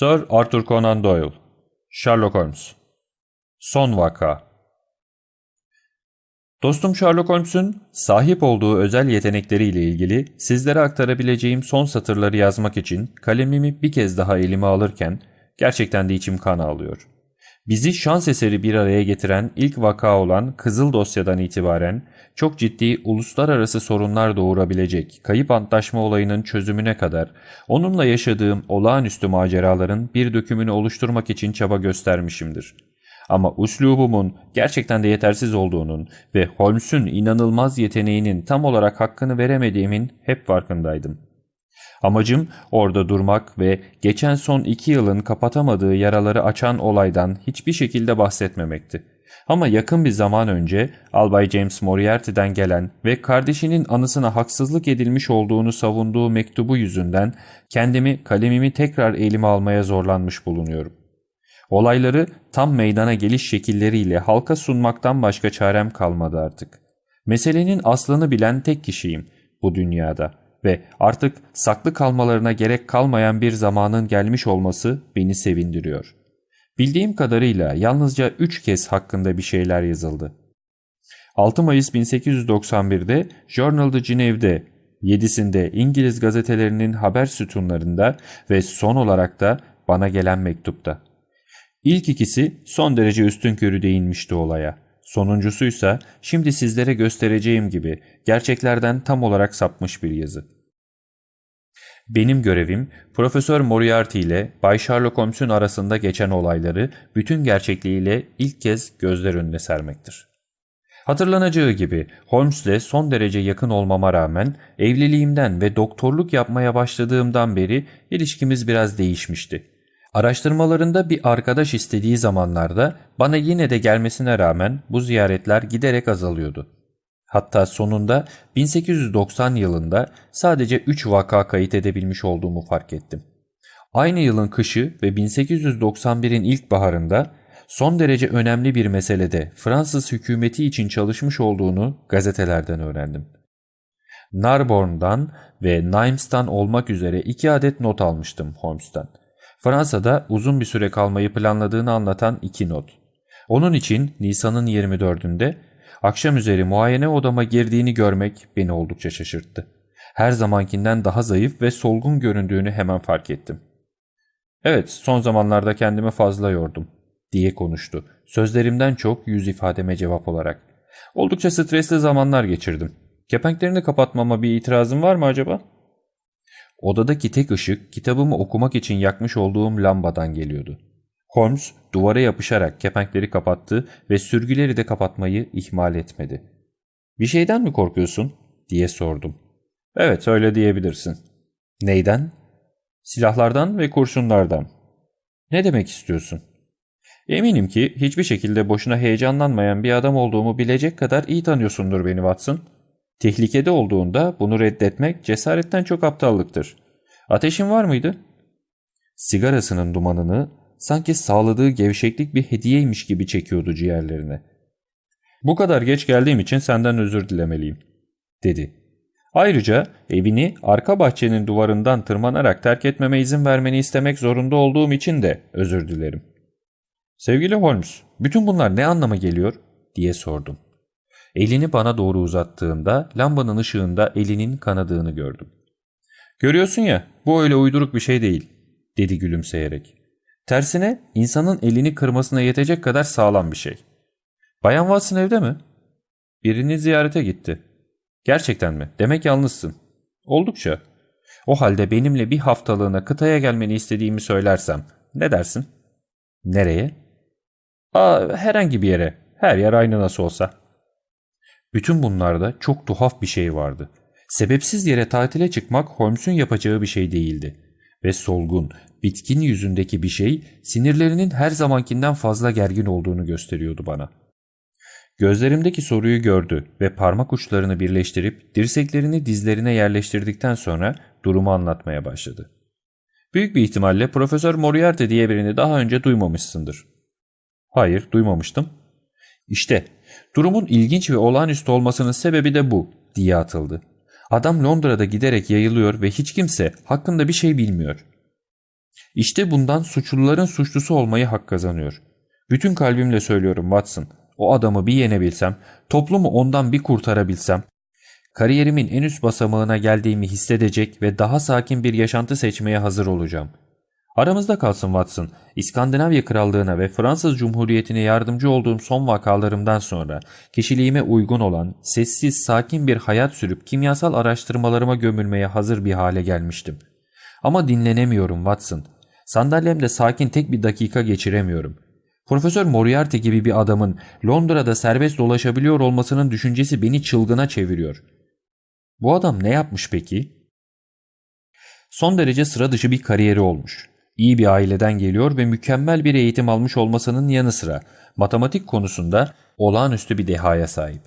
Sir Arthur Conan Doyle Sherlock Holmes Son Vaka Dostum Sherlock Holmes'un sahip olduğu özel yetenekleriyle ilgili sizlere aktarabileceğim son satırları yazmak için kalemimi bir kez daha elime alırken gerçekten de içim kan ağlıyor. Bizi şans eseri bir araya getiren ilk vaka olan Kızıl Dosya'dan itibaren çok ciddi uluslararası sorunlar doğurabilecek kayıp antlaşma olayının çözümüne kadar onunla yaşadığım olağanüstü maceraların bir dökümünü oluşturmak için çaba göstermişimdir. Ama uslubumun gerçekten de yetersiz olduğunun ve Holmes'un inanılmaz yeteneğinin tam olarak hakkını veremediğimin hep farkındaydım. Amacım orada durmak ve geçen son iki yılın kapatamadığı yaraları açan olaydan hiçbir şekilde bahsetmemekti. Ama yakın bir zaman önce Albay James Moriarty'den gelen ve kardeşinin anısına haksızlık edilmiş olduğunu savunduğu mektubu yüzünden kendimi kalemimi tekrar elime almaya zorlanmış bulunuyorum. Olayları tam meydana geliş şekilleriyle halka sunmaktan başka çarem kalmadı artık. Meselenin aslını bilen tek kişiyim bu dünyada ve artık saklı kalmalarına gerek kalmayan bir zamanın gelmiş olması beni sevindiriyor. Bildiğim kadarıyla yalnızca 3 kez hakkında bir şeyler yazıldı. 6 Mayıs 1891'de Journal de Genève'de, 7'sinde İngiliz gazetelerinin haber sütunlarında ve son olarak da bana gelen mektupta. İlk ikisi son derece üstünkörü değinmişti olaya. Sonuncusuysa şimdi sizlere göstereceğim gibi gerçeklerden tam olarak sapmış bir yazı. Benim görevim Profesör Moriarty ile Bay Sherlock Holmes'un arasında geçen olayları bütün gerçekliğiyle ilk kez gözler önüne sermektir. Hatırlanacağı gibi Holmes'le son derece yakın olmama rağmen evliliğimden ve doktorluk yapmaya başladığımdan beri ilişkimiz biraz değişmişti. Araştırmalarında bir arkadaş istediği zamanlarda bana yine de gelmesine rağmen bu ziyaretler giderek azalıyordu. Hatta sonunda 1890 yılında sadece 3 vaka kayıt edebilmiş olduğumu fark ettim. Aynı yılın kışı ve 1891'in ilkbaharında son derece önemli bir meselede Fransız hükümeti için çalışmış olduğunu gazetelerden öğrendim. Narbonne'dan ve Nimes'tan olmak üzere iki adet not almıştım Holmes'tan. Fransa'da uzun bir süre kalmayı planladığını anlatan iki not. Onun için Nisan'ın 24'ünde akşam üzeri muayene odama girdiğini görmek beni oldukça şaşırttı. Her zamankinden daha zayıf ve solgun göründüğünü hemen fark ettim. Evet, son zamanlarda kendimi fazla yordum, diye konuştu. Sözlerimden çok yüz ifademe cevap olarak. Oldukça stresli zamanlar geçirdim. Kepenklerini kapatmama bir itirazın var mı acaba?'' Odadaki tek ışık kitabımı okumak için yakmış olduğum lambadan geliyordu. Holmes duvara yapışarak kepenkleri kapattı ve sürgüleri de kapatmayı ihmal etmedi. ''Bir şeyden mi korkuyorsun?'' diye sordum. ''Evet öyle diyebilirsin.'' ''Neyden?'' ''Silahlardan ve kurşunlardan.'' ''Ne demek istiyorsun?'' Eminim ki hiçbir şekilde boşuna heyecanlanmayan bir adam olduğumu bilecek kadar iyi tanıyorsundur beni Watson. Tehlikede olduğunda bunu reddetmek cesaretten çok aptallıktır. Ateşin var mıydı? Sigarasının dumanını sanki sağladığı gevşeklik bir hediyeymiş gibi çekiyordu ciğerlerine. Bu kadar geç geldiğim için senden özür dilemeliyim, dedi. Ayrıca evini arka bahçenin duvarından tırmanarak terk etmeme izin vermeni istemek zorunda olduğum için de özür dilerim. Sevgili Holmes, bütün bunlar ne anlama geliyor? diye sordum. Elini bana doğru uzattığında lambanın ışığında elinin kanadığını gördüm. Görüyorsun ya bu öyle uyduruk bir şey değil dedi gülümseyerek. Tersine insanın elini kırmasına yetecek kadar sağlam bir şey. Bayan Watson evde mi? Birini ziyarete gitti. Gerçekten mi? Demek yalnızsın. Oldukça. O halde benimle bir haftalığına kıtaya gelmeni istediğimi söylersem ne dersin? Nereye? Aa, herhangi bir yere. Her yer aynı nasıl olsa. Bütün bunlarda çok tuhaf bir şey vardı. Sebepsiz yere tatile çıkmak Holmes'un yapacağı bir şey değildi. Ve solgun, bitkin yüzündeki bir şey sinirlerinin her zamankinden fazla gergin olduğunu gösteriyordu bana. Gözlerimdeki soruyu gördü ve parmak uçlarını birleştirip dirseklerini dizlerine yerleştirdikten sonra durumu anlatmaya başladı. Büyük bir ihtimalle Profesör Moriarty diye birini daha önce duymamışsındır. Hayır, duymamıştım. İşte Durumun ilginç ve olağanüstü olmasının sebebi de bu diye atıldı. Adam Londra'da giderek yayılıyor ve hiç kimse hakkında bir şey bilmiyor. İşte bundan suçluların suçlusu olmayı hak kazanıyor. Bütün kalbimle söylüyorum Watson. O adamı bir yenebilsem, toplumu ondan bir kurtarabilsem, kariyerimin en üst basamağına geldiğimi hissedecek ve daha sakin bir yaşantı seçmeye hazır olacağım. Aramızda kalsın Watson, İskandinavya Krallığına ve Fransız Cumhuriyeti'ne yardımcı olduğum son vakalarımdan sonra kişiliğime uygun olan, sessiz, sakin bir hayat sürüp kimyasal araştırmalarıma gömülmeye hazır bir hale gelmiştim. Ama dinlenemiyorum Watson. Sandalyemde sakin tek bir dakika geçiremiyorum. Profesör Moriarty gibi bir adamın Londra'da serbest dolaşabiliyor olmasının düşüncesi beni çılgına çeviriyor. Bu adam ne yapmış peki? Son derece sıra dışı bir kariyeri olmuş. İyi bir aileden geliyor ve mükemmel bir eğitim almış olmasının yanı sıra matematik konusunda olağanüstü bir dehaya sahip.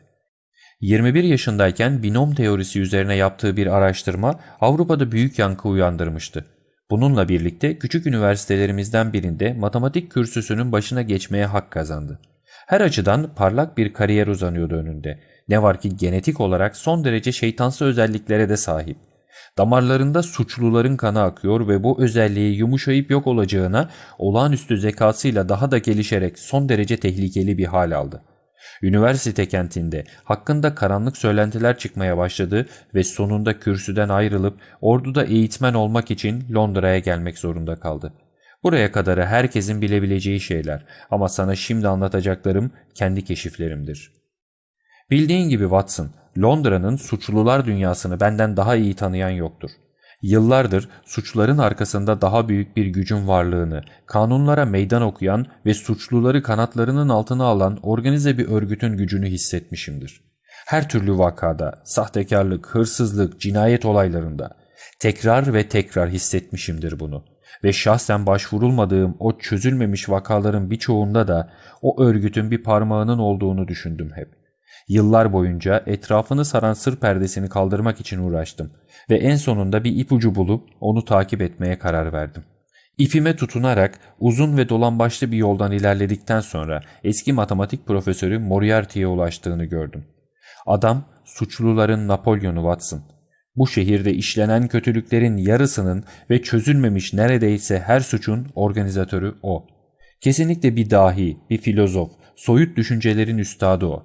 21 yaşındayken binom teorisi üzerine yaptığı bir araştırma Avrupa'da büyük yankı uyandırmıştı. Bununla birlikte küçük üniversitelerimizden birinde matematik kürsüsünün başına geçmeye hak kazandı. Her açıdan parlak bir kariyer uzanıyordu önünde. Ne var ki genetik olarak son derece şeytansı özelliklere de sahip. Damarlarında suçluların kanı akıyor ve bu özelliği yumuşayıp yok olacağına olağanüstü zekasıyla daha da gelişerek son derece tehlikeli bir hal aldı. Üniversite kentinde hakkında karanlık söylentiler çıkmaya başladı ve sonunda kürsüden ayrılıp orduda eğitmen olmak için Londra'ya gelmek zorunda kaldı. Buraya kadarı herkesin bilebileceği şeyler ama sana şimdi anlatacaklarım kendi keşiflerimdir. Bildiğin gibi Watson, Londra'nın suçlular dünyasını benden daha iyi tanıyan yoktur. Yıllardır suçların arkasında daha büyük bir gücün varlığını, kanunlara meydan okuyan ve suçluları kanatlarının altına alan organize bir örgütün gücünü hissetmişimdir. Her türlü vakada, sahtekarlık, hırsızlık, cinayet olaylarında tekrar ve tekrar hissetmişimdir bunu. Ve şahsen başvurulmadığım o çözülmemiş vakaların birçoğunda da o örgütün bir parmağının olduğunu düşündüm hep. Yıllar boyunca etrafını saran sır perdesini kaldırmak için uğraştım ve en sonunda bir ipucu bulup onu takip etmeye karar verdim. İpime tutunarak uzun ve dolambaçlı bir yoldan ilerledikten sonra eski matematik profesörü Moriarty'ye ulaştığını gördüm. Adam suçluların Napolyon'u Watson. Bu şehirde işlenen kötülüklerin yarısının ve çözülmemiş neredeyse her suçun organizatörü o. Kesinlikle bir dahi, bir filozof, soyut düşüncelerin üstadı o.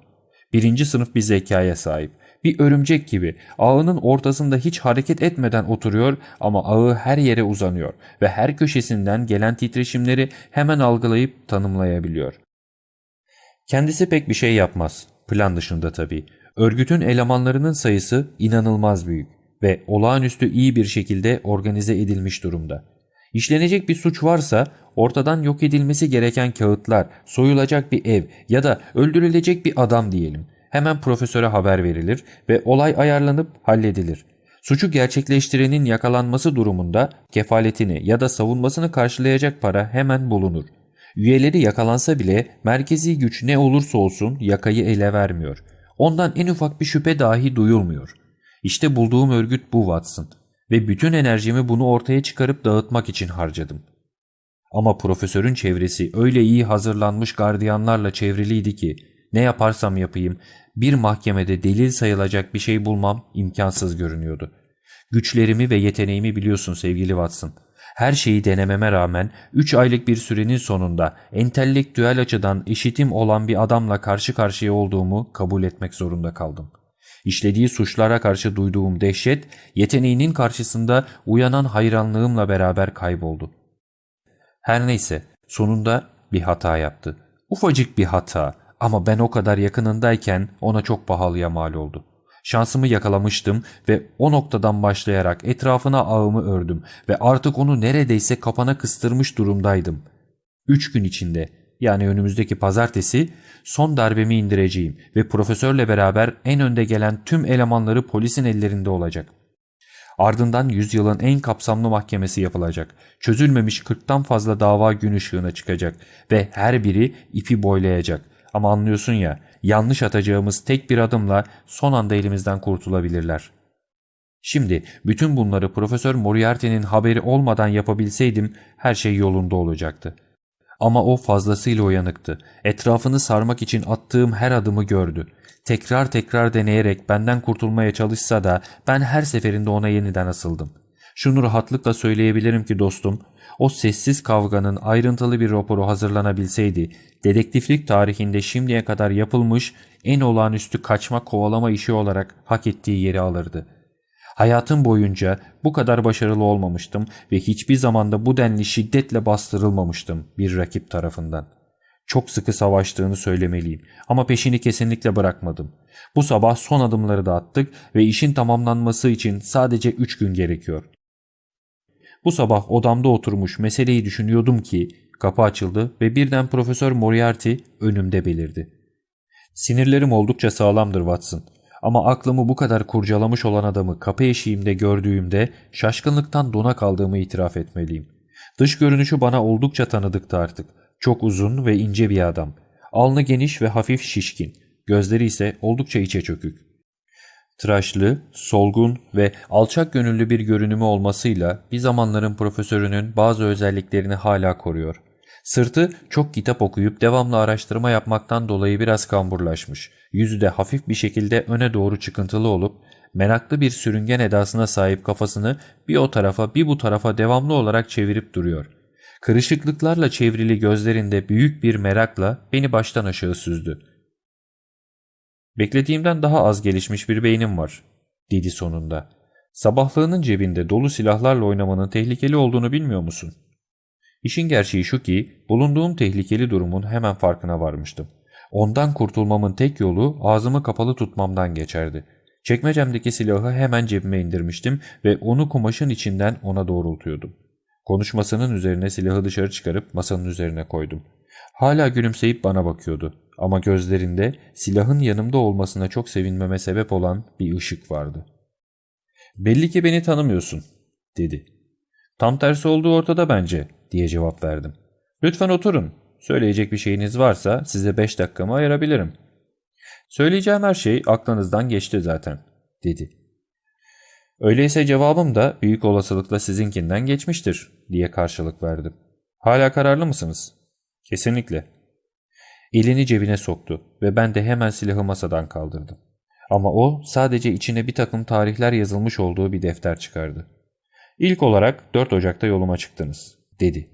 Birinci sınıf bir zekaya sahip. Bir örümcek gibi ağının ortasında hiç hareket etmeden oturuyor ama ağı her yere uzanıyor ve her köşesinden gelen titreşimleri hemen algılayıp tanımlayabiliyor. Kendisi pek bir şey yapmaz. Plan dışında tabii. Örgütün elemanlarının sayısı inanılmaz büyük ve olağanüstü iyi bir şekilde organize edilmiş durumda. İşlenecek bir suç varsa ortadan yok edilmesi gereken kağıtlar, soyulacak bir ev ya da öldürülecek bir adam diyelim. Hemen profesöre haber verilir ve olay ayarlanıp halledilir. Suçu gerçekleştirenin yakalanması durumunda kefaletini ya da savunmasını karşılayacak para hemen bulunur. Üyeleri yakalansa bile merkezi güç ne olursa olsun yakayı ele vermiyor. Ondan en ufak bir şüphe dahi duyulmuyor. İşte bulduğum örgüt bu Watson ve bütün enerjimi bunu ortaya çıkarıp dağıtmak için harcadım. Ama profesörün çevresi öyle iyi hazırlanmış gardiyanlarla çevriliydi ki ne yaparsam yapayım bir mahkemede delil sayılacak bir şey bulmam imkansız görünüyordu. Güçlerimi ve yeteneğimi biliyorsun sevgili Watson. Her şeyi denememe rağmen 3 aylık bir sürenin sonunda entelektüel açıdan eşitim olan bir adamla karşı karşıya olduğumu kabul etmek zorunda kaldım. İşlediği suçlara karşı duyduğum dehşet, yeteneğinin karşısında uyanan hayranlığımla beraber kayboldu. Her neyse, sonunda bir hata yaptı. Ufacık bir hata ama ben o kadar yakınındayken ona çok pahalıya mal oldu. Şansımı yakalamıştım ve o noktadan başlayarak etrafına ağımı ördüm ve artık onu neredeyse kapana kıstırmış durumdaydım. Üç gün içinde yani önümüzdeki pazartesi son darbemi indireceğim ve profesörle beraber en önde gelen tüm elemanları polisin ellerinde olacak. Ardından yüzyılın en kapsamlı mahkemesi yapılacak. Çözülmemiş 40'tan fazla dava gün ışığına çıkacak ve her biri ipi boylayacak. Ama anlıyorsun ya yanlış atacağımız tek bir adımla son anda elimizden kurtulabilirler. Şimdi bütün bunları Profesör Moriarty'nin haberi olmadan yapabilseydim her şey yolunda olacaktı. Ama o fazlasıyla uyanıktı. Etrafını sarmak için attığım her adımı gördü. Tekrar tekrar deneyerek benden kurtulmaya çalışsa da ben her seferinde ona yeniden asıldım. Şunu rahatlıkla söyleyebilirim ki dostum, o sessiz kavganın ayrıntılı bir raporu hazırlanabilseydi, dedektiflik tarihinde şimdiye kadar yapılmış en olağanüstü kaçma kovalama işi olarak hak ettiği yeri alırdı. Hayatım boyunca bu kadar başarılı olmamıştım ve hiçbir zamanda bu denli şiddetle bastırılmamıştım bir rakip tarafından. Çok sıkı savaştığını söylemeliyim ama peşini kesinlikle bırakmadım. Bu sabah son adımları da attık ve işin tamamlanması için sadece 3 gün gerekiyor. Bu sabah odamda oturmuş meseleyi düşünüyordum ki kapı açıldı ve birden Profesör Moriarty önümde belirdi. Sinirlerim oldukça sağlamdır Watson. Ama aklımı bu kadar kurcalamış olan adamı kapı eşiğimde gördüğümde şaşkınlıktan dona kaldığımı itiraf etmeliyim. Dış görünüşü bana oldukça tanıdıktı artık. Çok uzun ve ince bir adam. Alnı geniş ve hafif şişkin. Gözleri ise oldukça içe çökük. Tıraşlı, solgun ve alçak gönüllü bir görünümü olmasıyla bir zamanların profesörünün bazı özelliklerini hala koruyor. Sırtı çok kitap okuyup devamlı araştırma yapmaktan dolayı biraz kamburlaşmış. Yüzü de hafif bir şekilde öne doğru çıkıntılı olup meraklı bir sürüngen edasına sahip kafasını bir o tarafa bir bu tarafa devamlı olarak çevirip duruyor. Kırışıklıklarla çevrili gözlerinde büyük bir merakla beni baştan aşağı süzdü. Beklediğimden daha az gelişmiş bir beynim var, dedi sonunda. Sabahlığının cebinde dolu silahlarla oynamanın tehlikeli olduğunu bilmiyor musun? İşin gerçeği şu ki bulunduğum tehlikeli durumun hemen farkına varmıştım. Ondan kurtulmamın tek yolu ağzımı kapalı tutmamdan geçerdi. Çekmecemdeki silahı hemen cebime indirmiştim ve onu kumaşın içinden ona doğrultuyordum. Konuşmasının üzerine silahı dışarı çıkarıp masanın üzerine koydum. Hala gülümseyip bana bakıyordu ama gözlerinde silahın yanımda olmasına çok sevinmeme sebep olan bir ışık vardı. ''Belli ki beni tanımıyorsun.'' dedi. ''Tam tersi olduğu ortada bence.'' Diye cevap verdim. ''Lütfen oturun. Söyleyecek bir şeyiniz varsa size beş dakikamı ayırabilirim.'' ''Söyleyeceğim her şey aklınızdan geçti zaten.'' dedi. ''Öyleyse cevabım da büyük olasılıkla sizinkinden geçmiştir.'' diye karşılık verdim. ''Hala kararlı mısınız?'' ''Kesinlikle.'' Elini cebine soktu ve ben de hemen silahı masadan kaldırdım. Ama o sadece içine bir takım tarihler yazılmış olduğu bir defter çıkardı. İlk olarak 4 Ocak'ta yoluma çıktınız, dedi.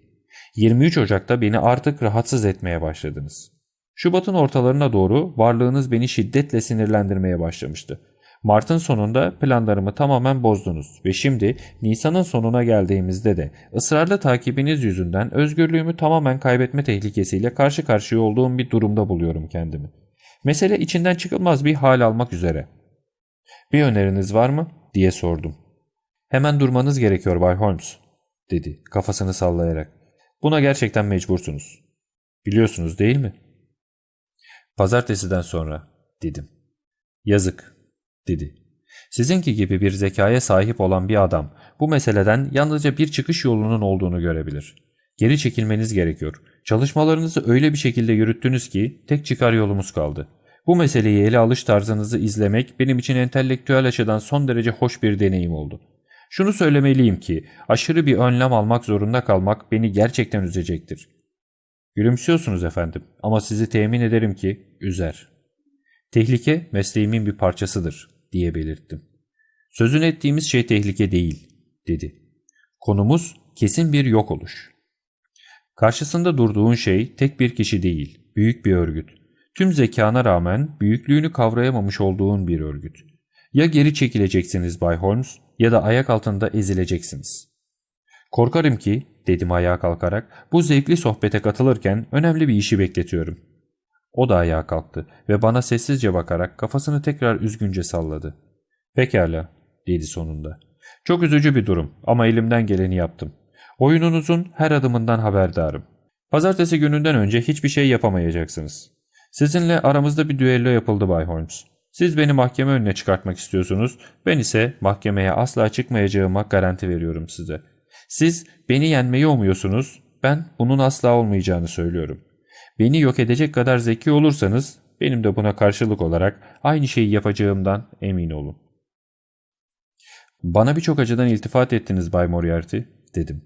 23 Ocak'ta beni artık rahatsız etmeye başladınız. Şubat'ın ortalarına doğru varlığınız beni şiddetle sinirlendirmeye başlamıştı. Mart'ın sonunda planlarımı tamamen bozdunuz ve şimdi Nisan'ın sonuna geldiğimizde de ısrarlı takibiniz yüzünden özgürlüğümü tamamen kaybetme tehlikesiyle karşı karşıya olduğum bir durumda buluyorum kendimi. Mesele içinden çıkılmaz bir hal almak üzere. Bir öneriniz var mı? diye sordum. Hemen durmanız gerekiyor Bay Holmes, dedi kafasını sallayarak. Buna gerçekten mecbursunuz. Biliyorsunuz değil mi? Pazartesiden sonra, dedim. Yazık, dedi. Sizinki gibi bir zekaya sahip olan bir adam bu meseleden yalnızca bir çıkış yolunun olduğunu görebilir. Geri çekilmeniz gerekiyor. Çalışmalarınızı öyle bir şekilde yürüttünüz ki tek çıkar yolumuz kaldı. Bu meseleyi ele alış tarzınızı izlemek benim için entelektüel açıdan son derece hoş bir deneyim oldu. Şunu söylemeliyim ki aşırı bir önlem almak zorunda kalmak beni gerçekten üzecektir. Gülümsüyorsunuz efendim ama sizi temin ederim ki üzer. Tehlike mesleğimin bir parçasıdır diye belirttim. Sözün ettiğimiz şey tehlike değil dedi. Konumuz kesin bir yok oluş. Karşısında durduğun şey tek bir kişi değil, büyük bir örgüt. Tüm zekana rağmen büyüklüğünü kavrayamamış olduğun bir örgüt. Ya geri çekileceksiniz Bay Holmes ya da ayak altında ezileceksiniz. Korkarım ki, dedim ayağa kalkarak, bu zevkli sohbete katılırken önemli bir işi bekletiyorum. O da ayağa kalktı ve bana sessizce bakarak kafasını tekrar üzgünce salladı. Pekala, dedi sonunda. Çok üzücü bir durum ama elimden geleni yaptım. Oyununuzun her adımından haberdarım. Pazartesi gününden önce hiçbir şey yapamayacaksınız. Sizinle aramızda bir düello yapıldı Bay Holmes. Siz beni mahkeme önüne çıkartmak istiyorsunuz, ben ise mahkemeye asla çıkmayacağıma garanti veriyorum size. Siz beni yenmeyi umuyorsunuz, ben bunun asla olmayacağını söylüyorum. Beni yok edecek kadar zeki olursanız benim de buna karşılık olarak aynı şeyi yapacağımdan emin olun. Bana birçok acıdan iltifat ettiniz Bay Moriarty, dedim.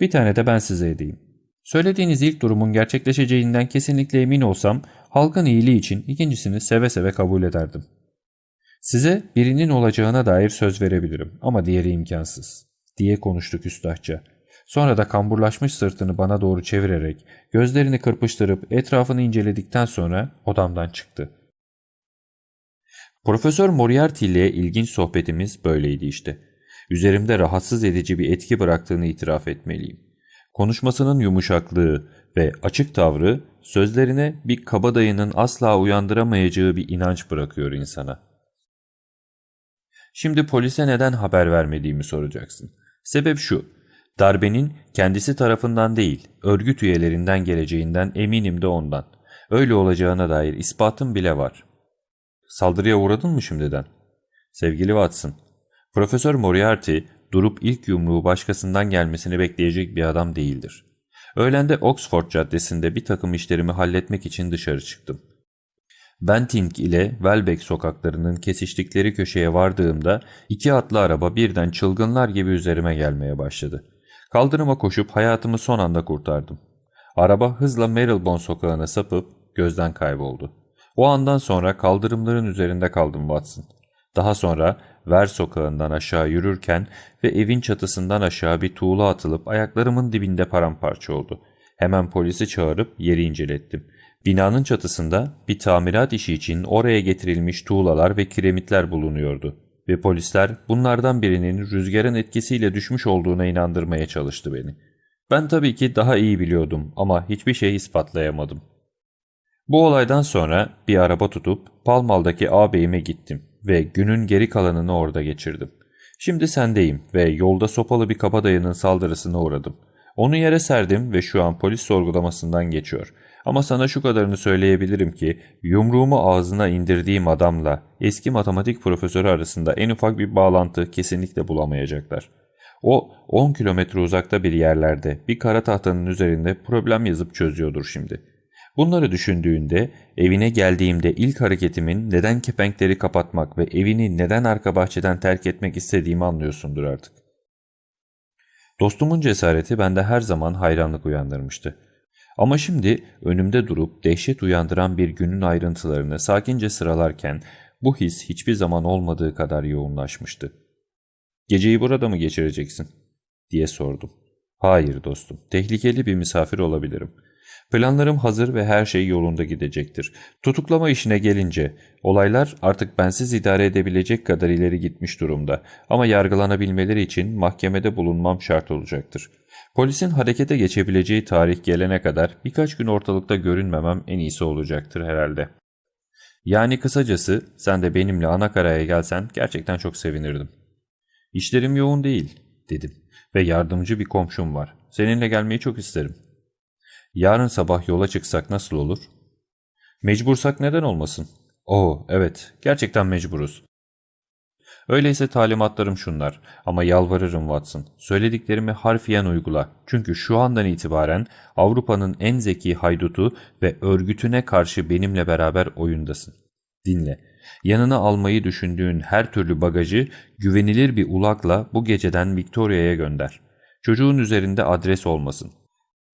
Bir tane de ben size edeyim. Söylediğiniz ilk durumun gerçekleşeceğinden kesinlikle emin olsam halkın iyiliği için ikincisini seve seve kabul ederdim. Size birinin olacağına dair söz verebilirim ama diğeri imkansız. diye konuştu küstahça. Sonra da kamburlaşmış sırtını bana doğru çevirerek gözlerini kırpıştırıp etrafını inceledikten sonra odamdan çıktı. Profesör Moriarty ile ilginç sohbetimiz böyleydi işte. Üzerimde rahatsız edici bir etki bıraktığını itiraf etmeliyim. Konuşmasının yumuşaklığı ve açık tavrı sözlerine bir kabadayının asla uyandıramayacağı bir inanç bırakıyor insana. Şimdi polise neden haber vermediğimi soracaksın. Sebep şu, darbenin kendisi tarafından değil, örgüt üyelerinden geleceğinden eminim de ondan. Öyle olacağına dair ispatım bile var. Saldırıya uğradın mı şimdiden? Sevgili Watson, Profesör Moriarty durup ilk yumruğu başkasından gelmesini bekleyecek bir adam değildir. Öğlende Oxford Caddesi'nde bir takım işlerimi halletmek için dışarı çıktım. Benting ile Welbeck sokaklarının kesiştikleri köşeye vardığımda iki atlı araba birden çılgınlar gibi üzerime gelmeye başladı. Kaldırıma koşup hayatımı son anda kurtardım. Araba hızla Marylebone sokağına sapıp gözden kayboldu. O andan sonra kaldırımların üzerinde kaldım Watson. Daha sonra Ver sokağından aşağı yürürken ve evin çatısından aşağı bir tuğla atılıp ayaklarımın dibinde paramparça oldu. Hemen polisi çağırıp yeri incelettim. Binanın çatısında bir tamirat işi için oraya getirilmiş tuğlalar ve kiremitler bulunuyordu ve polisler bunlardan birinin rüzgarın etkisiyle düşmüş olduğuna inandırmaya çalıştı beni. Ben tabii ki daha iyi biliyordum ama hiçbir şey ispatlayamadım. Bu olaydan sonra bir araba tutup Palmal'daki ağabeyime gittim ve günün geri kalanını orada geçirdim. Şimdi sendeyim ve yolda sopalı bir kabadayının saldırısına uğradım. Onu yere serdim ve şu an polis sorgulamasından geçiyor. Ama sana şu kadarını söyleyebilirim ki yumruğumu ağzına indirdiğim adamla eski matematik profesörü arasında en ufak bir bağlantı kesinlikle bulamayacaklar. O 10 kilometre uzakta bir yerlerde bir kara tahtanın üzerinde problem yazıp çözüyordur şimdi. Bunları düşündüğünde evine geldiğimde ilk hareketimin neden kepenkleri kapatmak ve evini neden arka bahçeden terk etmek istediğimi anlıyorsundur artık. Dostumun cesareti bende her zaman hayranlık uyandırmıştı. Ama şimdi önümde durup dehşet uyandıran bir günün ayrıntılarını sakince sıralarken bu his hiçbir zaman olmadığı kadar yoğunlaşmıştı. ''Geceyi burada mı geçireceksin?'' diye sordum. ''Hayır dostum, tehlikeli bir misafir olabilirim.'' Planlarım hazır ve her şey yolunda gidecektir. Tutuklama işine gelince olaylar artık bensiz idare edebilecek kadar ileri gitmiş durumda ama yargılanabilmeleri için mahkemede bulunmam şart olacaktır. Polisin harekete geçebileceği tarih gelene kadar birkaç gün ortalıkta görünmemem en iyisi olacaktır herhalde. Yani kısacası sen de benimle Anakara'ya gelsen gerçekten çok sevinirdim. İşlerim yoğun değil dedim ve yardımcı bir komşum var. Seninle gelmeyi çok isterim. Yarın sabah yola çıksak nasıl olur? Mecbursak neden olmasın? Oo, evet, gerçekten mecburuz. Öyleyse talimatlarım şunlar ama yalvarırım Watson. Söylediklerimi harfiyen uygula. Çünkü şu andan itibaren Avrupa'nın en zeki haydutu ve örgütüne karşı benimle beraber oyundasın. Dinle. Yanına almayı düşündüğün her türlü bagajı güvenilir bir ulakla bu geceden Victoria'ya gönder. Çocuğun üzerinde adres olmasın.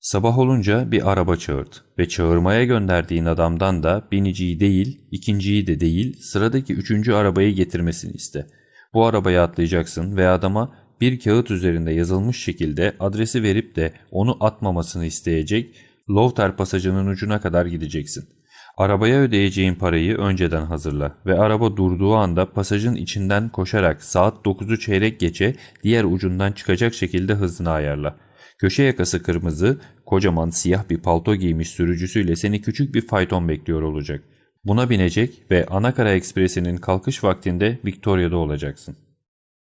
Sabah olunca bir araba çağırt ve çağırmaya gönderdiğin adamdan da biniciyi değil, ikinciyi de değil, sıradaki üçüncü arabayı getirmesini iste. Bu arabaya atlayacaksın ve adama bir kağıt üzerinde yazılmış şekilde adresi verip de onu atmamasını isteyecek, Lovter pasajının ucuna kadar gideceksin. Arabaya ödeyeceğin parayı önceden hazırla ve araba durduğu anda pasajın içinden koşarak saat 9'u çeyrek geçe diğer ucundan çıkacak şekilde hızını ayarla. Köşe yakası kırmızı, kocaman siyah bir palto giymiş sürücüsüyle seni küçük bir fayton bekliyor olacak. Buna binecek ve Anakara Ekspresi'nin kalkış vaktinde Victoria'da olacaksın.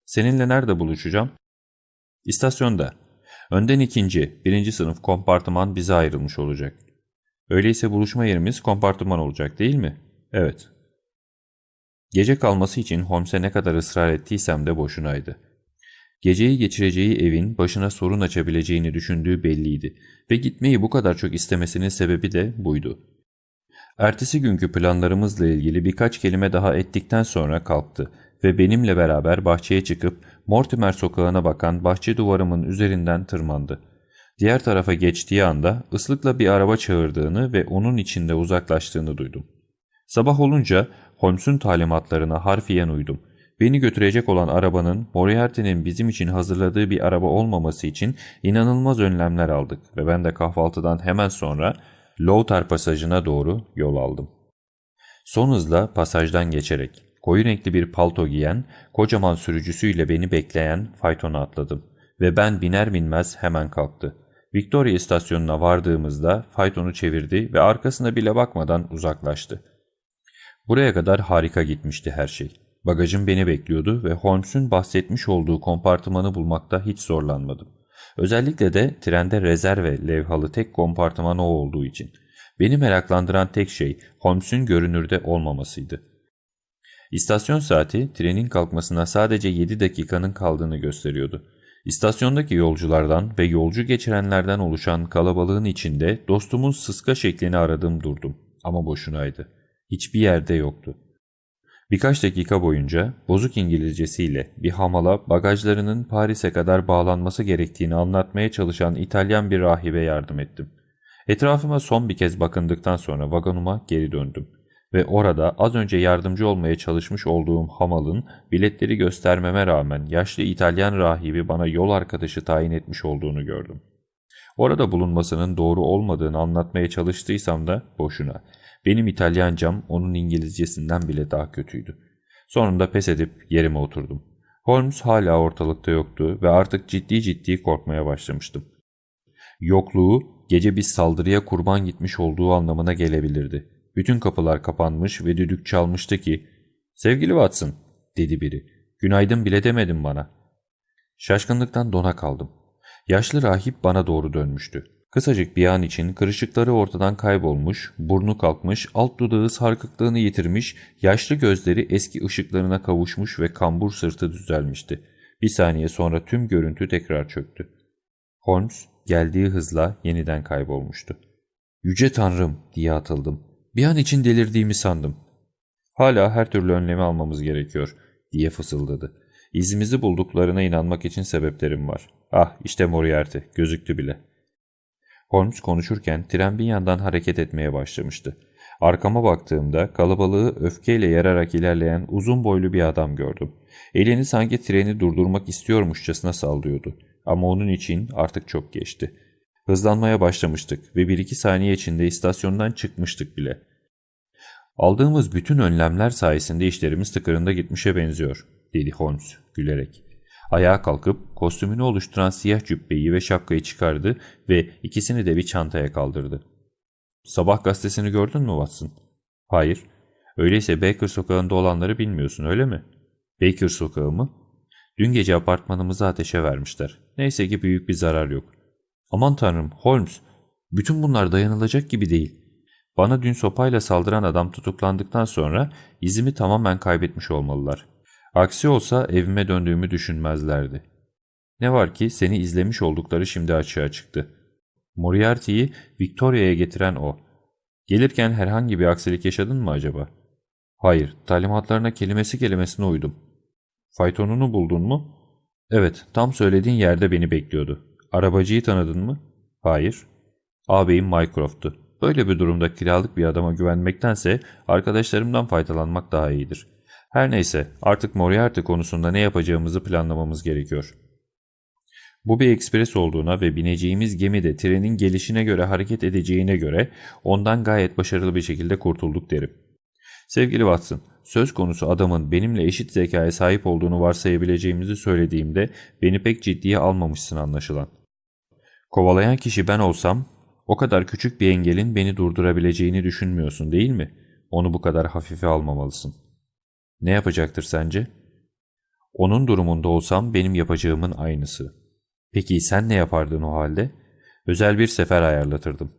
Seninle nerede buluşacağım? İstasyonda. Önden ikinci, birinci sınıf kompartıman bize ayrılmış olacak. Öyleyse buluşma yerimiz kompartıman olacak değil mi? Evet. Gece kalması için Holmes'e ne kadar ısrar ettiysem de boşunaydı. Geceyi geçireceği evin başına sorun açabileceğini düşündüğü belliydi ve gitmeyi bu kadar çok istemesinin sebebi de buydu. Ertesi günkü planlarımızla ilgili birkaç kelime daha ettikten sonra kalktı ve benimle beraber bahçeye çıkıp Mortimer sokağına bakan bahçe duvarımın üzerinden tırmandı. Diğer tarafa geçtiği anda ıslıkla bir araba çağırdığını ve onun içinde uzaklaştığını duydum. Sabah olunca Holmes'un talimatlarına harfiyen uydum Beni götürecek olan arabanın Moriarty'nin bizim için hazırladığı bir araba olmaması için inanılmaz önlemler aldık ve ben de kahvaltıdan hemen sonra Lowtar pasajına doğru yol aldım. Son hızla pasajdan geçerek koyu renkli bir palto giyen, kocaman sürücüsüyle beni bekleyen faytona atladım ve ben biner binmez hemen kalktı. Victoria istasyonuna vardığımızda faytonu çevirdi ve arkasına bile bakmadan uzaklaştı. Buraya kadar harika gitmişti her şey. Bagajım beni bekliyordu ve Holmes'un bahsetmiş olduğu kompartımanı bulmakta hiç zorlanmadım. Özellikle de trende rezerve levhalı tek kompartıman o olduğu için. Beni meraklandıran tek şey Holmes'un görünürde olmamasıydı. İstasyon saati trenin kalkmasına sadece 7 dakikanın kaldığını gösteriyordu. İstasyondaki yolculardan ve yolcu geçirenlerden oluşan kalabalığın içinde dostumun sıska şeklini aradım durdum. Ama boşunaydı. Hiçbir yerde yoktu. Birkaç dakika boyunca bozuk İngilizcesiyle bir hamala bagajlarının Paris'e kadar bağlanması gerektiğini anlatmaya çalışan İtalyan bir rahibe yardım ettim. Etrafıma son bir kez bakındıktan sonra vagonuma geri döndüm ve orada az önce yardımcı olmaya çalışmış olduğum hamalın biletleri göstermeme rağmen yaşlı İtalyan rahibi bana yol arkadaşı tayin etmiş olduğunu gördüm. Orada bulunmasının doğru olmadığını anlatmaya çalıştıysam da boşuna. Benim İtalyancam onun İngilizcesinden bile daha kötüydü. Sonunda pes edip yerime oturdum. Holmes hala ortalıkta yoktu ve artık ciddi ciddi korkmaya başlamıştım. Yokluğu gece bir saldırıya kurban gitmiş olduğu anlamına gelebilirdi. Bütün kapılar kapanmış ve düdük çalmıştı ki ''Sevgili Watson'' dedi biri. ''Günaydın bile demedin bana.'' Şaşkınlıktan dona kaldım. Yaşlı rahip bana doğru dönmüştü. Kısacık bir an için kırışıkları ortadan kaybolmuş, burnu kalkmış, alt dudağı sarkıklığını yitirmiş, yaşlı gözleri eski ışıklarına kavuşmuş ve kambur sırtı düzelmişti. Bir saniye sonra tüm görüntü tekrar çöktü. Holmes geldiği hızla yeniden kaybolmuştu. ''Yüce Tanrım!'' diye atıldım. Bir an için delirdiğimi sandım. ''Hala her türlü önlemi almamız gerekiyor.'' diye fısıldadı. İzimizi bulduklarına inanmak için sebeplerim var. Ah işte Moriarty gözüktü bile. Holmes konuşurken tren bir yandan hareket etmeye başlamıştı. Arkama baktığımda kalabalığı öfkeyle yararak ilerleyen uzun boylu bir adam gördüm. Elini sanki treni durdurmak istiyormuşçasına sallıyordu. Ama onun için artık çok geçti. Hızlanmaya başlamıştık ve bir iki saniye içinde istasyondan çıkmıştık bile. Aldığımız bütün önlemler sayesinde işlerimiz tıkırında gitmişe benziyor, dedi Holmes gülerek. Ayağa kalkıp kostümünü oluşturan siyah cübbeyi ve şapkayı çıkardı ve ikisini de bir çantaya kaldırdı. Sabah gazetesini gördün mü Watson? Hayır. Öyleyse Baker sokağında olanları bilmiyorsun öyle mi? Baker sokağı mı? Dün gece apartmanımızı ateşe vermişler. Neyse ki büyük bir zarar yok. Aman tanrım Holmes, bütün bunlar dayanılacak gibi değil. Bana dün sopayla saldıran adam tutuklandıktan sonra izimi tamamen kaybetmiş olmalılar. Aksi olsa evime döndüğümü düşünmezlerdi. Ne var ki seni izlemiş oldukları şimdi açığa çıktı. Moriarty'yi Victoria'ya getiren o. Gelirken herhangi bir aksilik yaşadın mı acaba? Hayır, talimatlarına kelimesi kelimesine uydum. Faytonunu buldun mu? Evet, tam söylediğin yerde beni bekliyordu. Arabacıyı tanıdın mı? Hayır. Ağabeyim Mycroft'tu. Böyle bir durumda kiralık bir adama güvenmektense arkadaşlarımdan faydalanmak daha iyidir. Her neyse artık Moriarty konusunda ne yapacağımızı planlamamız gerekiyor. Bu bir ekspres olduğuna ve bineceğimiz gemi de trenin gelişine göre hareket edeceğine göre ondan gayet başarılı bir şekilde kurtulduk derim. Sevgili Watson, söz konusu adamın benimle eşit zekaya sahip olduğunu varsayabileceğimizi söylediğimde beni pek ciddiye almamışsın anlaşılan. Kovalayan kişi ben olsam o kadar küçük bir engelin beni durdurabileceğini düşünmüyorsun değil mi? Onu bu kadar hafife almamalısın. Ne yapacaktır sence? Onun durumunda olsam benim yapacağımın aynısı. Peki sen ne yapardın o halde? Özel bir sefer ayarlatırdım.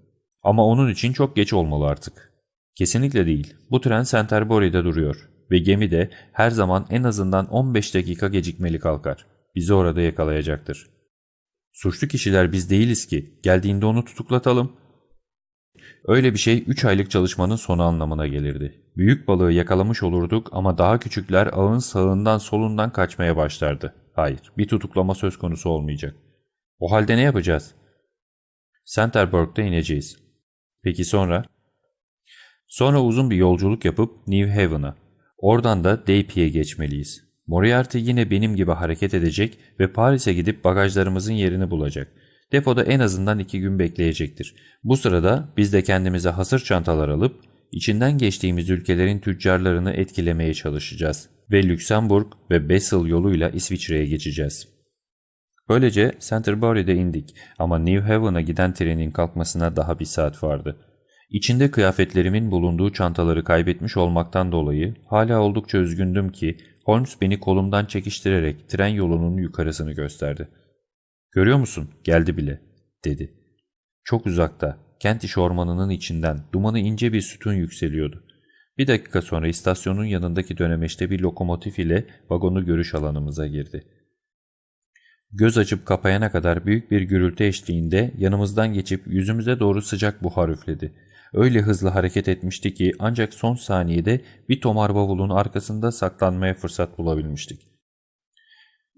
Ama onun için çok geç olmalı artık. Kesinlikle değil. Bu tren Canterbury'de duruyor ve gemi de her zaman en azından 15 dakika gecikmeli kalkar. Bizi orada yakalayacaktır. Suçlu kişiler biz değiliz ki. Geldiğinde onu tutuklatalım. Öyle bir şey 3 aylık çalışmanın sonu anlamına gelirdi. Büyük balığı yakalamış olurduk ama daha küçükler ağın sağından solundan kaçmaya başlardı. Hayır, bir tutuklama söz konusu olmayacak. O halde ne yapacağız? Centerburg'da ineceğiz. Peki sonra? Sonra uzun bir yolculuk yapıp New Haven'a. Oradan da Dapie'ye geçmeliyiz. Moriarty yine benim gibi hareket edecek ve Paris'e gidip bagajlarımızın yerini bulacak. Depoda en azından iki gün bekleyecektir. Bu sırada biz de kendimize hasır çantalar alıp içinden geçtiğimiz ülkelerin tüccarlarını etkilemeye çalışacağız ve Lüksemburg ve Basel yoluyla İsviçre'ye geçeceğiz. Böylece Canterbury'de indik ama New Haven'a giden trenin kalkmasına daha bir saat vardı. İçinde kıyafetlerimin bulunduğu çantaları kaybetmiş olmaktan dolayı hala oldukça üzgündüm ki Holmes beni kolumdan çekiştirerek tren yolunun yukarısını gösterdi. ''Görüyor musun? Geldi bile.'' dedi. Çok uzakta, Kentish ormanının içinden dumanı ince bir sütun yükseliyordu. Bir dakika sonra istasyonun yanındaki dönemeçte bir lokomotif ile vagonu görüş alanımıza girdi. Göz açıp kapayana kadar büyük bir gürültü eşliğinde yanımızdan geçip yüzümüze doğru sıcak buhar üfledi. Öyle hızlı hareket etmişti ki ancak son saniyede bir tomar bavulun arkasında saklanmaya fırsat bulabilmiştik.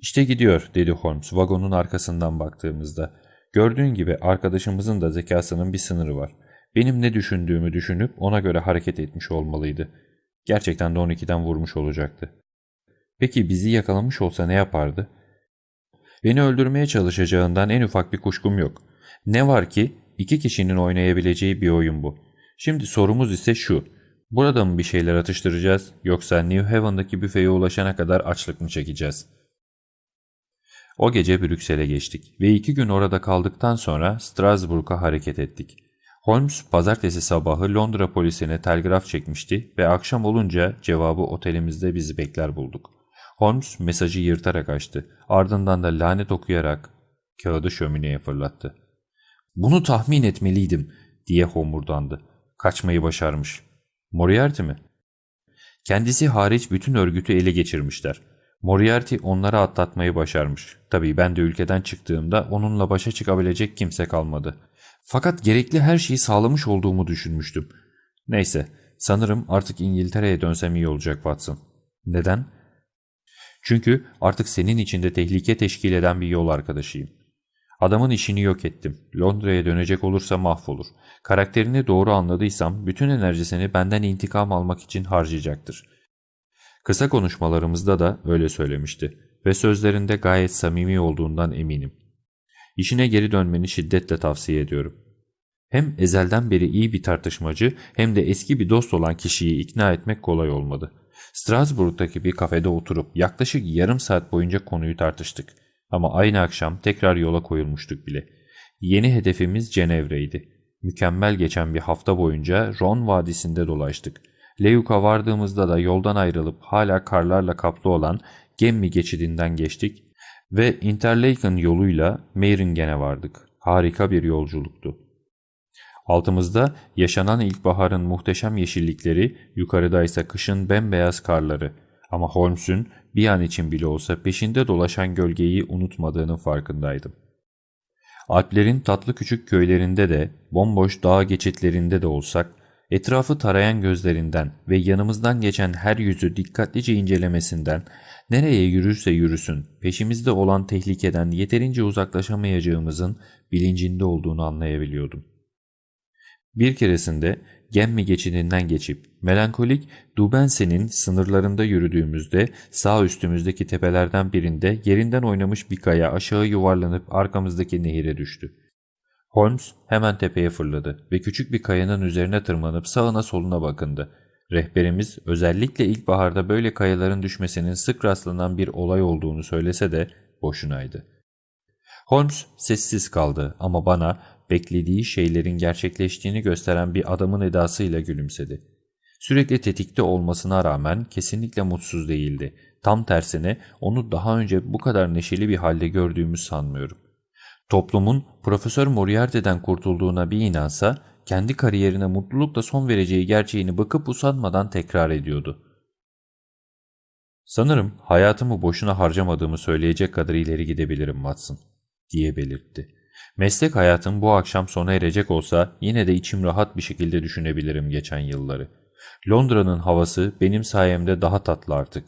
İşte gidiyor dedi Holmes vagonun arkasından baktığımızda. Gördüğün gibi arkadaşımızın da zekasının bir sınırı var. Benim ne düşündüğümü düşünüp ona göre hareket etmiş olmalıydı. Gerçekten de 12'den vurmuş olacaktı. Peki bizi yakalamış olsa ne yapardı? Beni öldürmeye çalışacağından en ufak bir kuşkum yok. Ne var ki iki kişinin oynayabileceği bir oyun bu. Şimdi sorumuz ise şu. Burada mı bir şeyler atıştıracağız yoksa New Haven'daki büfeye ulaşana kadar açlık mı çekeceğiz? O gece Brüksel'e geçtik ve iki gün orada kaldıktan sonra Strasbourg'a hareket ettik. Holmes pazartesi sabahı Londra polisine telgraf çekmişti ve akşam olunca cevabı otelimizde bizi bekler bulduk. Holmes mesajı yırtarak açtı. Ardından da lanet okuyarak kağıdı şömineye fırlattı. ''Bunu tahmin etmeliydim.'' diye homurdandı. Kaçmayı başarmış. Moriarty mi? Kendisi hariç bütün örgütü ele geçirmişler. Moriarty onları atlatmayı başarmış. Tabii ben de ülkeden çıktığımda onunla başa çıkabilecek kimse kalmadı. Fakat gerekli her şeyi sağlamış olduğumu düşünmüştüm. Neyse, sanırım artık İngiltere'ye dönsem iyi olacak Watson. Neden? Çünkü artık senin içinde tehlike teşkil eden bir yol arkadaşıyım. Adamın işini yok ettim. Londra'ya dönecek olursa mahvolur. Karakterini doğru anladıysam bütün enerjisini benden intikam almak için harcayacaktır. Kısa konuşmalarımızda da öyle söylemişti ve sözlerinde gayet samimi olduğundan eminim. İşine geri dönmeni şiddetle tavsiye ediyorum. Hem ezelden beri iyi bir tartışmacı hem de eski bir dost olan kişiyi ikna etmek kolay olmadı. Strasbourg'daki bir kafede oturup yaklaşık yarım saat boyunca konuyu tartıştık. Ama aynı akşam tekrar yola koyulmuştuk bile. Yeni hedefimiz Cenevre'ydi. Mükemmel geçen bir hafta boyunca Ron Vadisi'nde dolaştık. Leyuk'a vardığımızda da yoldan ayrılıp hala karlarla kaplı olan Gemmi geçidinden geçtik ve Interlaken yoluyla Meiringen'e vardık. Harika bir yolculuktu. Altımızda yaşanan ilkbaharın muhteşem yeşillikleri, yukarıda ise kışın bembeyaz karları. Ama Holmes'un bir an için bile olsa peşinde dolaşan gölgeyi unutmadığının farkındaydım. Alplerin tatlı küçük köylerinde de, bomboş dağ geçitlerinde de olsak, etrafı tarayan gözlerinden ve yanımızdan geçen her yüzü dikkatlice incelemesinden, nereye yürürse yürüsün, peşimizde olan tehlikeden yeterince uzaklaşamayacağımızın bilincinde olduğunu anlayabiliyordum. Bir keresinde Gemmi geçidinden geçip melankolik Dubense'nin sınırlarında yürüdüğümüzde sağ üstümüzdeki tepelerden birinde yerinden oynamış bir kaya aşağı yuvarlanıp arkamızdaki nehire düştü. Holmes hemen tepeye fırladı ve küçük bir kayanın üzerine tırmanıp sağına soluna bakındı. Rehberimiz özellikle ilkbaharda böyle kayaların düşmesinin sık rastlanan bir olay olduğunu söylese de boşunaydı. Holmes sessiz kaldı ama bana beklediği şeylerin gerçekleştiğini gösteren bir adamın edasıyla gülümsedi. Sürekli tetikte olmasına rağmen kesinlikle mutsuz değildi. Tam tersine onu daha önce bu kadar neşeli bir halde gördüğümü sanmıyorum. Toplumun Profesör Moriarty'den kurtulduğuna bir inansa, kendi kariyerine mutlulukla son vereceği gerçeğini bakıp usanmadan tekrar ediyordu. Sanırım hayatımı boşuna harcamadığımı söyleyecek kadar ileri gidebilirim Watson, diye belirtti. Meslek hayatım bu akşam sona erecek olsa yine de içim rahat bir şekilde düşünebilirim geçen yılları. Londra'nın havası benim sayemde daha tatlı artık.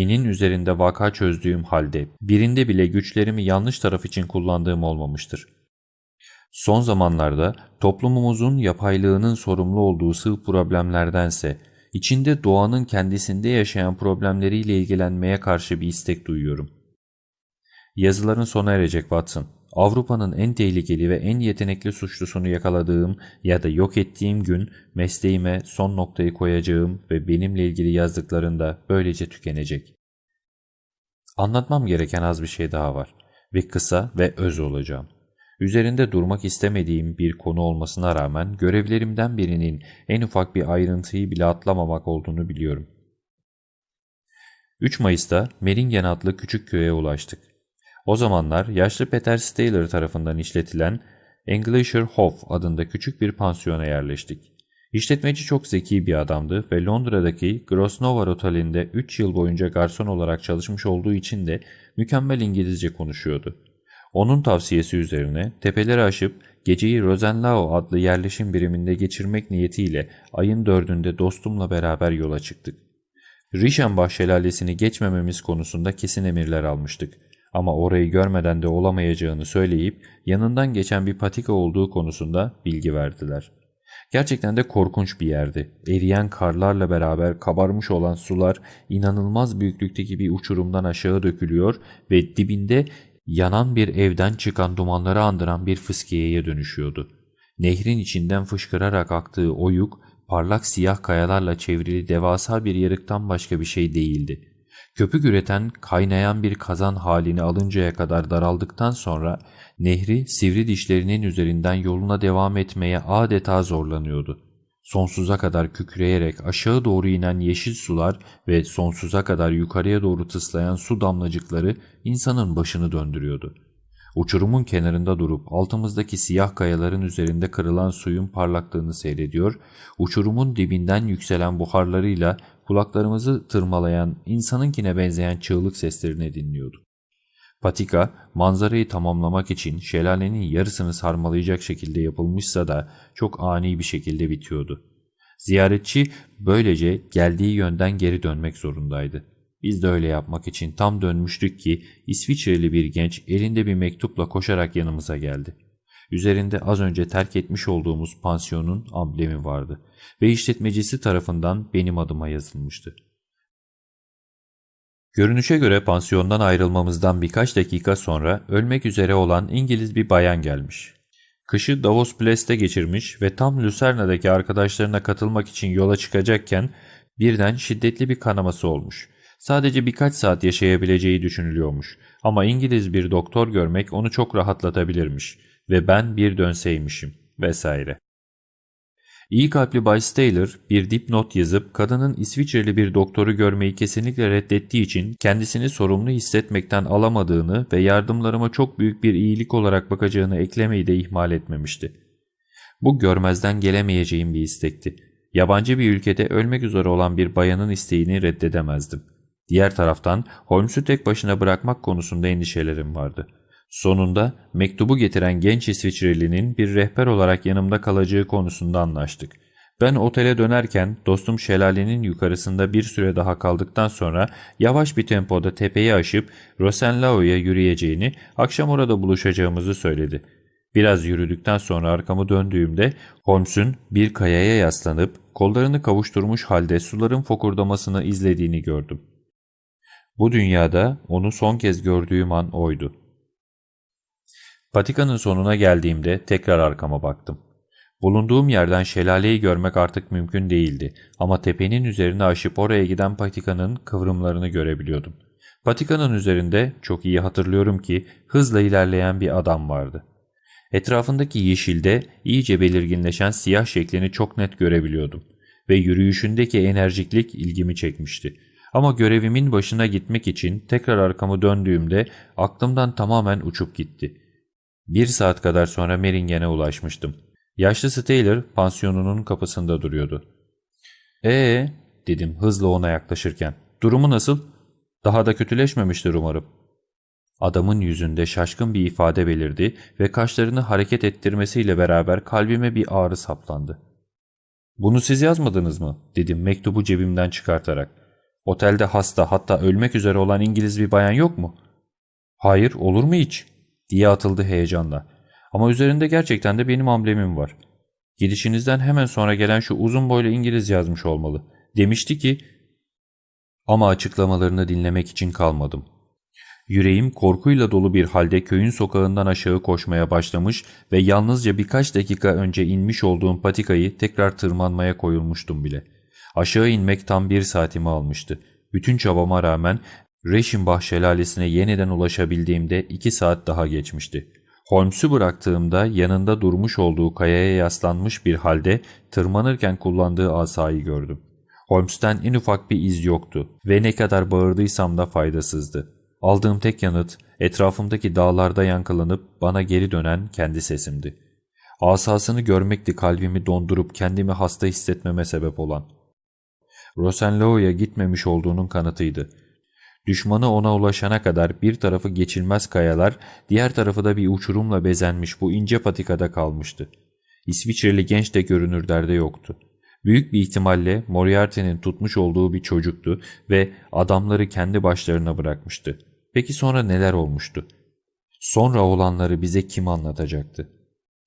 Binin üzerinde vaka çözdüğüm halde birinde bile güçlerimi yanlış taraf için kullandığım olmamıştır. Son zamanlarda toplumumuzun yapaylığının sorumlu olduğu sığ problemlerdense İçinde doğanın kendisinde yaşayan problemleriyle ilgilenmeye karşı bir istek duyuyorum. Yazıların sona erecek Watson. Avrupa'nın en tehlikeli ve en yetenekli suçlusunu yakaladığım ya da yok ettiğim gün mesleğime son noktayı koyacağım ve benimle ilgili yazdıkların da böylece tükenecek. Anlatmam gereken az bir şey daha var ve kısa ve öz olacağım. Üzerinde durmak istemediğim bir konu olmasına rağmen görevlerimden birinin en ufak bir ayrıntıyı bile atlamamak olduğunu biliyorum. 3 Mayıs'ta Meringen adlı küçük köye ulaştık. O zamanlar yaşlı Peter Staler tarafından işletilen Englisher Hof adında küçük bir pansiyona yerleştik. İşletmeci çok zeki bir adamdı ve Londra'daki Grosvenor Oteli'nde 3 yıl boyunca garson olarak çalışmış olduğu için de mükemmel İngilizce konuşuyordu. Onun tavsiyesi üzerine tepeleri aşıp geceyi Rosenlau adlı yerleşim biriminde geçirmek niyetiyle ayın dördünde dostumla beraber yola çıktık. Rişenbach şelalesini geçmememiz konusunda kesin emirler almıştık. Ama orayı görmeden de olamayacağını söyleyip yanından geçen bir patika olduğu konusunda bilgi verdiler. Gerçekten de korkunç bir yerdi. Eriyen karlarla beraber kabarmış olan sular inanılmaz büyüklükteki bir uçurumdan aşağı dökülüyor ve dibinde yanan bir evden çıkan dumanları andıran bir fıskiyeye dönüşüyordu. Nehrin içinden fışkırarak aktığı oyuk, parlak siyah kayalarla çevrili devasa bir yarıktan başka bir şey değildi. Köpük üreten, kaynayan bir kazan halini alıncaya kadar daraldıktan sonra nehri sivri dişlerinin üzerinden yoluna devam etmeye adeta zorlanıyordu. Sonsuza kadar kükreyerek aşağı doğru inen yeşil sular ve sonsuza kadar yukarıya doğru tıslayan su damlacıkları insanın başını döndürüyordu. Uçurumun kenarında durup altımızdaki siyah kayaların üzerinde kırılan suyun parlaklığını seyrediyor, uçurumun dibinden yükselen buharlarıyla kulaklarımızı tırmalayan, insanınkine benzeyen çığlık seslerini dinliyorduk. Patika, manzarayı tamamlamak için şelalenin yarısını sarmalayacak şekilde yapılmışsa da çok ani bir şekilde bitiyordu. Ziyaretçi böylece geldiği yönden geri dönmek zorundaydı. Biz de öyle yapmak için tam dönmüştük ki İsviçreli bir genç elinde bir mektupla koşarak yanımıza geldi. Üzerinde az önce terk etmiş olduğumuz pansiyonun amblemi vardı ve işletmecisi tarafından benim adıma yazılmıştı. Görünüşe göre pansiyondan ayrılmamızdan birkaç dakika sonra ölmek üzere olan İngiliz bir bayan gelmiş. Kışı Davos Place'te geçirmiş ve tam Lüserna'daki arkadaşlarına katılmak için yola çıkacakken birden şiddetli bir kanaması olmuş. Sadece birkaç saat yaşayabileceği düşünülüyormuş ama İngiliz bir doktor görmek onu çok rahatlatabilirmiş ve ben bir dönseymişim vesaire. İyi kalpli Bay Staler bir dipnot yazıp kadının İsviçreli bir doktoru görmeyi kesinlikle reddettiği için kendisini sorumlu hissetmekten alamadığını ve yardımlarıma çok büyük bir iyilik olarak bakacağını eklemeyi de ihmal etmemişti. Bu görmezden gelemeyeceğim bir istekti. Yabancı bir ülkede ölmek üzere olan bir bayanın isteğini reddedemezdim. Diğer taraftan Holmes'u tek başına bırakmak konusunda endişelerim vardı. Sonunda mektubu getiren genç İsviçrelinin bir rehber olarak yanımda kalacağı konusunda anlaştık. Ben otele dönerken dostum şelalenin yukarısında bir süre daha kaldıktan sonra yavaş bir tempoda tepeyi aşıp Rosenlau'ya yürüyeceğini, akşam orada buluşacağımızı söyledi. Biraz yürüdükten sonra arkamı döndüğümde Holmes'un bir kayaya yaslanıp kollarını kavuşturmuş halde suların fokurdamasını izlediğini gördüm. Bu dünyada onu son kez gördüğüm an oydu. Patikanın sonuna geldiğimde tekrar arkama baktım. Bulunduğum yerden şelaleyi görmek artık mümkün değildi ama tepenin üzerine aşıp oraya giden patikanın kıvrımlarını görebiliyordum. Patikanın üzerinde çok iyi hatırlıyorum ki hızla ilerleyen bir adam vardı. Etrafındaki yeşilde iyice belirginleşen siyah şeklini çok net görebiliyordum ve yürüyüşündeki enerjiklik ilgimi çekmişti. Ama görevimin başına gitmek için tekrar arkamı döndüğümde aklımdan tamamen uçup gitti. Bir saat kadar sonra Meringen'e ulaşmıştım. Yaşlı Staler pansiyonunun kapısında duruyordu. ''Ee?'' dedim hızla ona yaklaşırken. ''Durumu nasıl? Daha da kötüleşmemiştir umarım.'' Adamın yüzünde şaşkın bir ifade belirdi ve kaşlarını hareket ettirmesiyle beraber kalbime bir ağrı saplandı. ''Bunu siz yazmadınız mı?'' dedim mektubu cebimden çıkartarak. ''Otelde hasta hatta ölmek üzere olan İngiliz bir bayan yok mu?'' ''Hayır olur mu hiç?'' diye atıldı heyecanla. Ama üzerinde gerçekten de benim amblemim var. Gidişinizden hemen sonra gelen şu uzun boylu İngiliz yazmış olmalı. Demişti ki ama açıklamalarını dinlemek için kalmadım. Yüreğim korkuyla dolu bir halde köyün sokağından aşağı koşmaya başlamış ve yalnızca birkaç dakika önce inmiş olduğum patikayı tekrar tırmanmaya koyulmuştum bile. Aşağı inmek tam bir saatimi almıştı. Bütün çabama rağmen Reşimbah şelalesine yeniden ulaşabildiğimde iki saat daha geçmişti. Holmes'u bıraktığımda yanında durmuş olduğu kayaya yaslanmış bir halde tırmanırken kullandığı asayı gördüm. Holmes'ten en ufak bir iz yoktu ve ne kadar bağırdıysam da faydasızdı. Aldığım tek yanıt etrafımdaki dağlarda yankılanıp bana geri dönen kendi sesimdi. Asasını görmekti kalbimi dondurup kendimi hasta hissetmeme sebep olan. Rosenlo'ya gitmemiş olduğunun kanıtıydı. Düşmanı ona ulaşana kadar bir tarafı geçilmez kayalar, diğer tarafı da bir uçurumla bezenmiş bu ince patikada kalmıştı. İsviçreli genç de görünür derde yoktu. Büyük bir ihtimalle Moriarty'nin tutmuş olduğu bir çocuktu ve adamları kendi başlarına bırakmıştı. Peki sonra neler olmuştu? Sonra olanları bize kim anlatacaktı?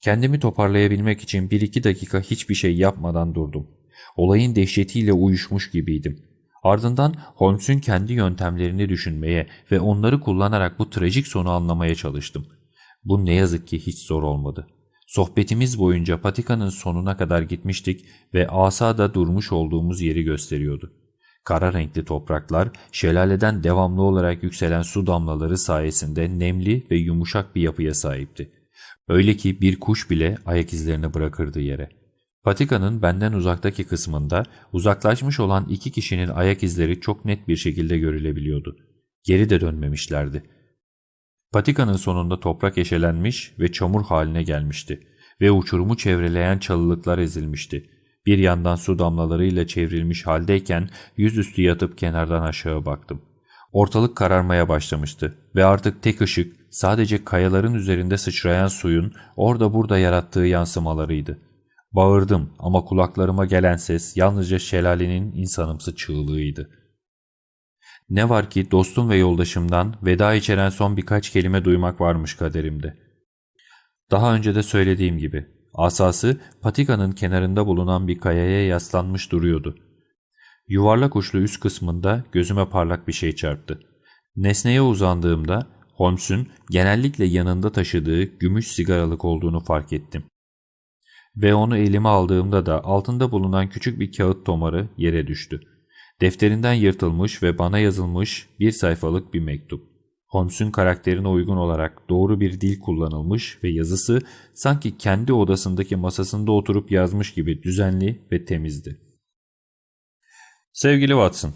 Kendimi toparlayabilmek için bir iki dakika hiçbir şey yapmadan durdum. Olayın dehşetiyle uyuşmuş gibiydim. Ardından Holmes'un kendi yöntemlerini düşünmeye ve onları kullanarak bu trajik sonu anlamaya çalıştım. Bu ne yazık ki hiç zor olmadı. Sohbetimiz boyunca patikanın sonuna kadar gitmiştik ve asada durmuş olduğumuz yeri gösteriyordu. Kara renkli topraklar, şelaleden devamlı olarak yükselen su damlaları sayesinde nemli ve yumuşak bir yapıya sahipti. Öyle ki bir kuş bile ayak izlerini bırakırdı yere. Patikanın benden uzaktaki kısmında uzaklaşmış olan iki kişinin ayak izleri çok net bir şekilde görülebiliyordu. Geri de dönmemişlerdi. Patikanın sonunda toprak eşelenmiş ve çamur haline gelmişti ve uçurumu çevreleyen çalılıklar ezilmişti. Bir yandan su damlalarıyla çevrilmiş haldeyken yüzüstü yatıp kenardan aşağı baktım. Ortalık kararmaya başlamıştı ve artık tek ışık sadece kayaların üzerinde sıçrayan suyun orada burada yarattığı yansımalarıydı. Bağırdım ama kulaklarıma gelen ses yalnızca şelalenin insanımsı çığlığıydı. Ne var ki dostum ve yoldaşımdan veda içeren son birkaç kelime duymak varmış kaderimde. Daha önce de söylediğim gibi asası patikanın kenarında bulunan bir kayaya yaslanmış duruyordu. Yuvarlak uçlu üst kısmında gözüme parlak bir şey çarptı. Nesneye uzandığımda Holmes'un genellikle yanında taşıdığı gümüş sigaralık olduğunu fark ettim. Ve onu elime aldığımda da altında bulunan küçük bir kağıt tomarı yere düştü. Defterinden yırtılmış ve bana yazılmış bir sayfalık bir mektup. Holmes'un karakterine uygun olarak doğru bir dil kullanılmış ve yazısı sanki kendi odasındaki masasında oturup yazmış gibi düzenli ve temizdi. Sevgili Watson,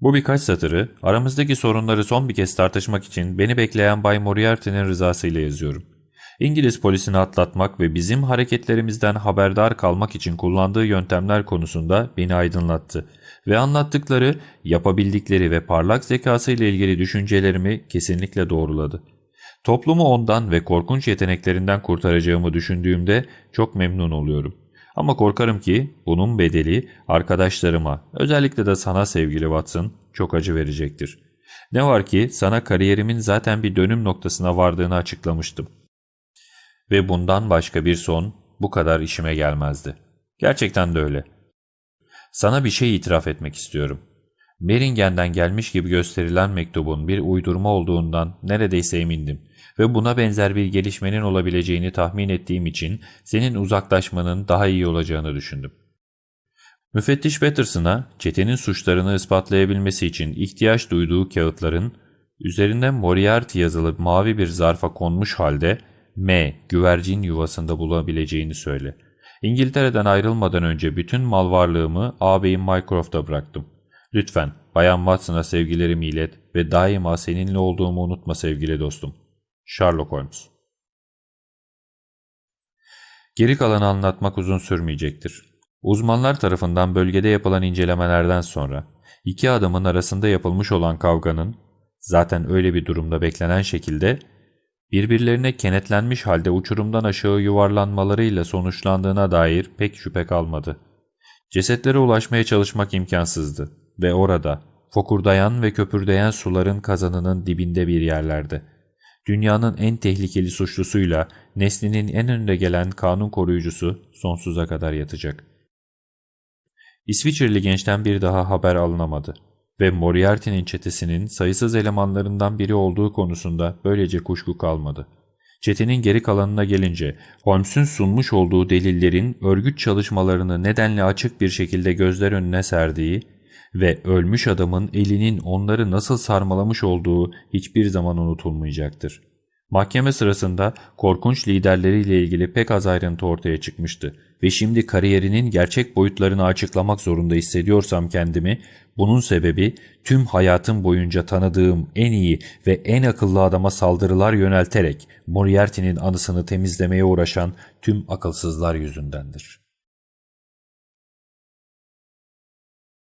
bu birkaç satırı aramızdaki sorunları son bir kez tartışmak için beni bekleyen Bay Moriarty'nin rızasıyla yazıyorum. İngiliz polisini atlatmak ve bizim hareketlerimizden haberdar kalmak için kullandığı yöntemler konusunda beni aydınlattı ve anlattıkları, yapabildikleri ve parlak zekasıyla ilgili düşüncelerimi kesinlikle doğruladı. Toplumu ondan ve korkunç yeteneklerinden kurtaracağımı düşündüğümde çok memnun oluyorum. Ama korkarım ki bunun bedeli arkadaşlarıma, özellikle de sana sevgili Watson, çok acı verecektir. Ne var ki sana kariyerimin zaten bir dönüm noktasına vardığını açıklamıştım. Ve bundan başka bir son bu kadar işime gelmezdi. Gerçekten de öyle. Sana bir şey itiraf etmek istiyorum. Meringen'den gelmiş gibi gösterilen mektubun bir uydurma olduğundan neredeyse emindim ve buna benzer bir gelişmenin olabileceğini tahmin ettiğim için senin uzaklaşmanın daha iyi olacağını düşündüm. Müfettiş Patterson'a çetenin suçlarını ispatlayabilmesi için ihtiyaç duyduğu kağıtların üzerinde Moriarty yazılı mavi bir zarfa konmuş halde M güvercin yuvasında bulabileceğini söyle. İngiltere'den ayrılmadan önce bütün mal varlığımı ağabeyim Mycroft'a bıraktım. Lütfen Bayan Watson'a sevgilerimi ilet ve daima seninle olduğumu unutma sevgili dostum. Sherlock Holmes Geri kalanı anlatmak uzun sürmeyecektir. Uzmanlar tarafından bölgede yapılan incelemelerden sonra iki adamın arasında yapılmış olan kavganın zaten öyle bir durumda beklenen şekilde birbirlerine kenetlenmiş halde uçurumdan aşağı yuvarlanmalarıyla sonuçlandığına dair pek şüphe kalmadı. Cesetlere ulaşmaya çalışmak imkansızdı ve orada fokurdayan ve köpürdeyen suların kazanının dibinde bir yerlerde. Dünyanın en tehlikeli suçlusuyla neslinin en önde gelen kanun koruyucusu sonsuza kadar yatacak. İsviçreli gençten bir daha haber alınamadı ve Moriarty'nin çetesinin sayısız elemanlarından biri olduğu konusunda böylece kuşku kalmadı. Çetenin geri kalanına gelince Holmes'un sunmuş olduğu delillerin örgüt çalışmalarını nedenle açık bir şekilde gözler önüne serdiği ve ölmüş adamın elinin onları nasıl sarmalamış olduğu hiçbir zaman unutulmayacaktır. Mahkeme sırasında korkunç liderleriyle ilgili pek az ayrıntı ortaya çıkmıştı ve şimdi kariyerinin gerçek boyutlarını açıklamak zorunda hissediyorsam kendimi, bunun sebebi tüm hayatım boyunca tanıdığım en iyi ve en akıllı adama saldırılar yönelterek Moriarty'nin anısını temizlemeye uğraşan tüm akılsızlar yüzündendir.